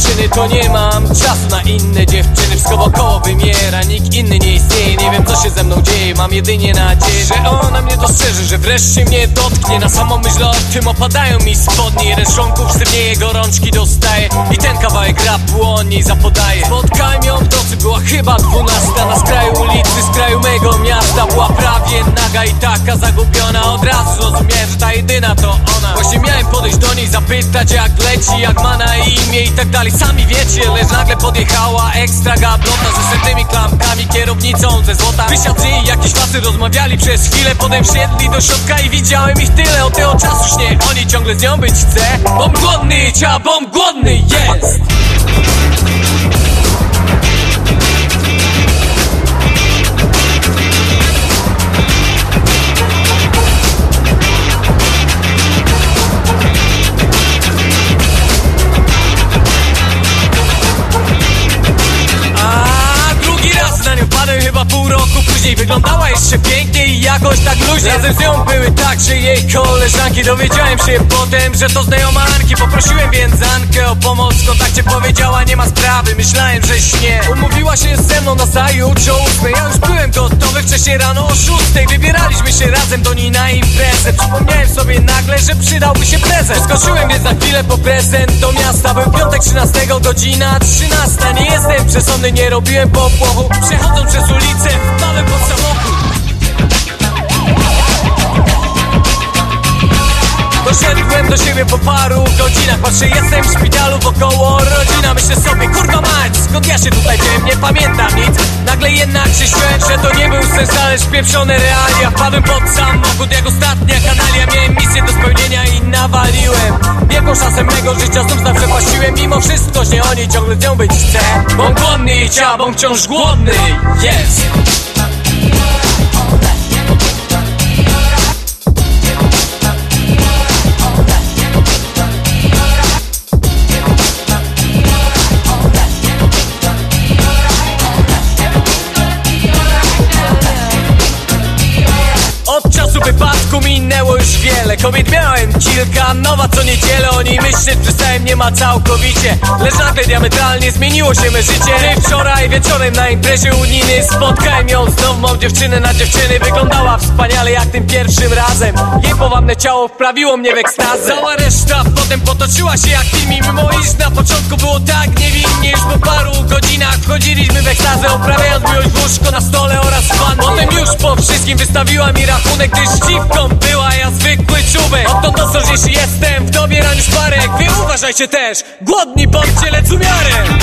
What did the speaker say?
dziewczyny to nie mam czasu na inne dziewczyny. Wszystko wokoło wymiera, nikt inny nie istnieje. Nie wiem co się ze mną dzieje, mam jedynie nadzieję Że ona mnie dostrzeże, że wreszcie mnie dotknie. Na samą myśl o tym opadają mi spodnie. Jeden z członków sztywnieje, gorączki dostaje I ten kawałek rapu o niej zapodaje. Spotkałem ją w nocy, była chyba dwunasta. Na skraju ulicy, z kraju mego miasta Była prawie naga i taka zagubiona. Od razu zrozumiałem, że ta jedyna to podejść do niej, zapytać jak leci Jak ma na imię i tak dalej. Sami wiecie, lecz nagle podjechała ekstra gablota Ze setnymi klamkami, kierownicą ze złota. Wysiadł z niej jakiś facet, rozmawiali przez chwilę Potem wsiedli do środka i widziałem ich tyle. Od tego czasu już oni, ciągle z nią być chcę Bom głodny, ciała, bom głodny jest później Wyglądała jeszcze pięknie i jakoś tak luźnie. Razem z nią były także jej koleżanki Dowiedziałem się potem, że to znajoma Anki. Poprosiłem więc Ankę o pomoc w kontakcie Powiedziała nie ma sprawy, myślałem, że śnie Umówiła się ze mną na zajutrz ósmej. Ja już byłem gotowy wcześniej rano o szóstej. Wybieraliśmy się razem do niej na imprezę. Przypomniałem sobie nagle, że przydałby się prezent. Skoczyłem więc za chwilę po prezent do miasta. Był piątek 13, godzina 13 Nie jestem przesądny, nie robiłem popłochu. Przechodząc przez ulicę, wpadłem pod samochód Doszedłem do siebie po paru godzinach Patrzę, jestem w szpitalu wokoło rodzina. Myślę sobie, kurwa mać, skąd ja się tutaj wziąłem Nie pamiętam nic. Nagle jednak się że to nie był sens Ależ pieprzone realia. Wpadłem pod samochód jak ostatnia kanalia. Miałem misję do spełnienia i nawaliłem. Wielką szansę mego życia znów zaprzepaściłem. Mimo wszystko, że nie oni ciągle z nią być chcę Bąk głodny i ciała, bąk wciąż głodny. Jest wypadku minęło już wiele. Kobiet miałem kilka, nowa co niedzielę. O niej myśleć przestałem nie ma całkowicie. Lecz nagle diametralnie zmieniło się me życie. Ty wczoraj wieczorem na imprezie u Niny Spotkałem ją. Znowu, mam dziewczynę na dziewczyny. Wyglądała wspaniale jak tym pierwszym razem. Jej powabne ciało wprawiło mnie w ekstazę. Cała reszta potem potoczyła się jak film mimo iż na początku było tak niewinnie Już po paru godzinach wchodziliśmy w ekstazę Oprawiając miłość w łóżko na stole oraz wannie. Potem już po wszystkim wystawiła mi rachunek Gdyż dziwką była ja zwykły czubek. Odtąd ostrożniejszy jestem w dobieraniu szparek Wy uważajcie też, głodni bądźcie lecz z umiarem